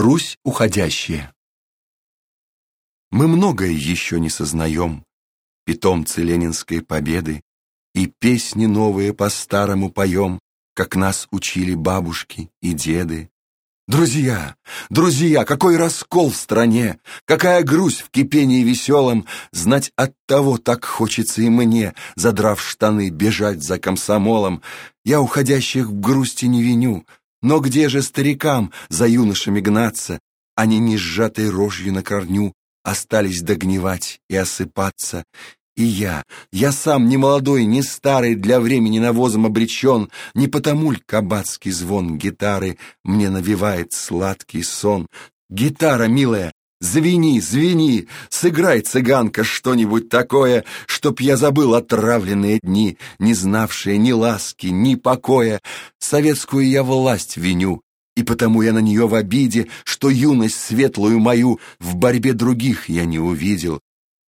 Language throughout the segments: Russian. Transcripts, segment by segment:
Русь уходящая. Мы многое еще не сознаем, питомцы ленинской победы, и песни новые по-старому поем, как нас учили бабушки и деды. Друзья, друзья, какой раскол в стране, какая грусть в кипении веселом, знать от того так хочется и мне, задрав штаны, бежать за комсомолом. Я уходящих в грусти не виню, но где же старикам за юношами гнаться? Они не сжатой рожью на корню остались догнивать и осыпаться. И я, я сам не молодой, не старый, для времени навозом обречен, не потому ль кабацкий звон гитары мне навевает сладкий сон. Гитара, милая, Звени, звени, сыграй, цыганка, что-нибудь такое, Чтоб я забыл отравленные дни, Не знавшие ни ласки, ни покоя. Советскую я власть виню, И потому я на нее в обиде, Что юность светлую мою В борьбе других я не увидел.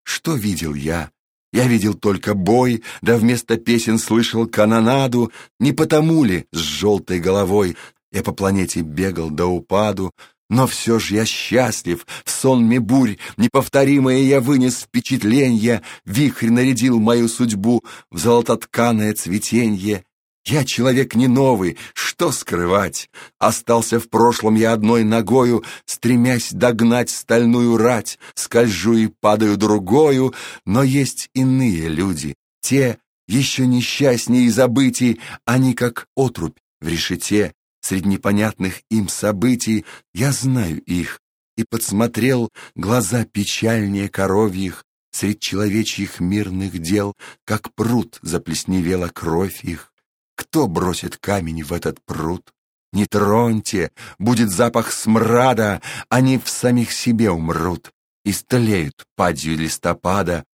Что видел я? Я видел только бой, да вместо песен слышал канонаду, Не потому ли с желтой головой я по планете бегал до упаду, но все же я счастлив, в сонме бурь Неповторимое я вынес впечатленье, Вихрь нарядил мою судьбу В золототканое цветенье. Я человек не новый, что скрывать? Остался в прошлом я одной ногою, Стремясь догнать стальную рать, Скольжу и падаю другою, Но есть иные люди, те, еще несчастнее и забытий, Они как отрубь в решете, Среди непонятных им событий я знаю их и подсмотрел глаза печальнее коровьих, Средь человечьих мирных дел, как пруд заплесневела кровь их. Кто бросит камень в этот пруд? Не троньте, будет запах смрада, Они в самих себе умрут, Истлеют падью листопада.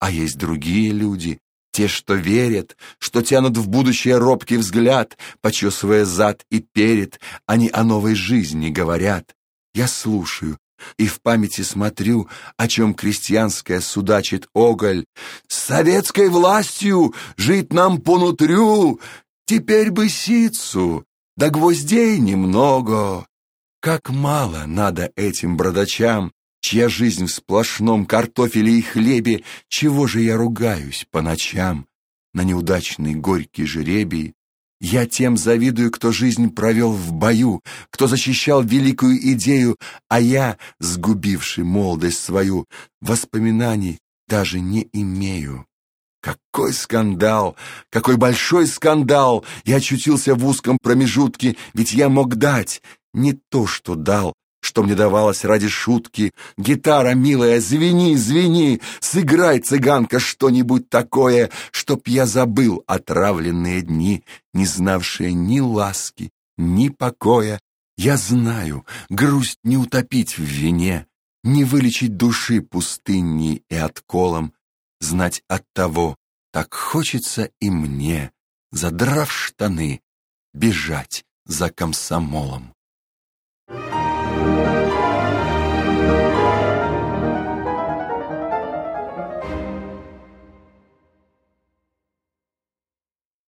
А есть другие люди, те, что верят, что тянут в будущее робкий взгляд, почесывая зад и перед, они о новой жизни говорят. Я слушаю и в памяти смотрю, о чем крестьянская судачит оголь. С советской властью жить нам понутрю, теперь бы сицу, да гвоздей немного. Как мало надо этим бродачам, Чья жизнь в сплошном картофеле и хлебе, Чего же я ругаюсь по ночам На неудачный горький жеребий? Я тем завидую, кто жизнь провел в бою, Кто защищал великую идею, А я, сгубивший молодость свою, Воспоминаний даже не имею. Какой скандал! Какой большой скандал! Я очутился в узком промежутке, ведь я мог дать не то, что дал, что мне давалось ради шутки. Гитара, милая, звени, звени, сыграй, цыганка, что-нибудь такое, чтоб я забыл отравленные дни, не знавшие ни ласки, ни покоя. Я знаю, грусть не утопить в вине, не вылечить души пустынней и отколом, знать от того, так хочется и мне, задрав штаны, бежать за комсомолом. Bye.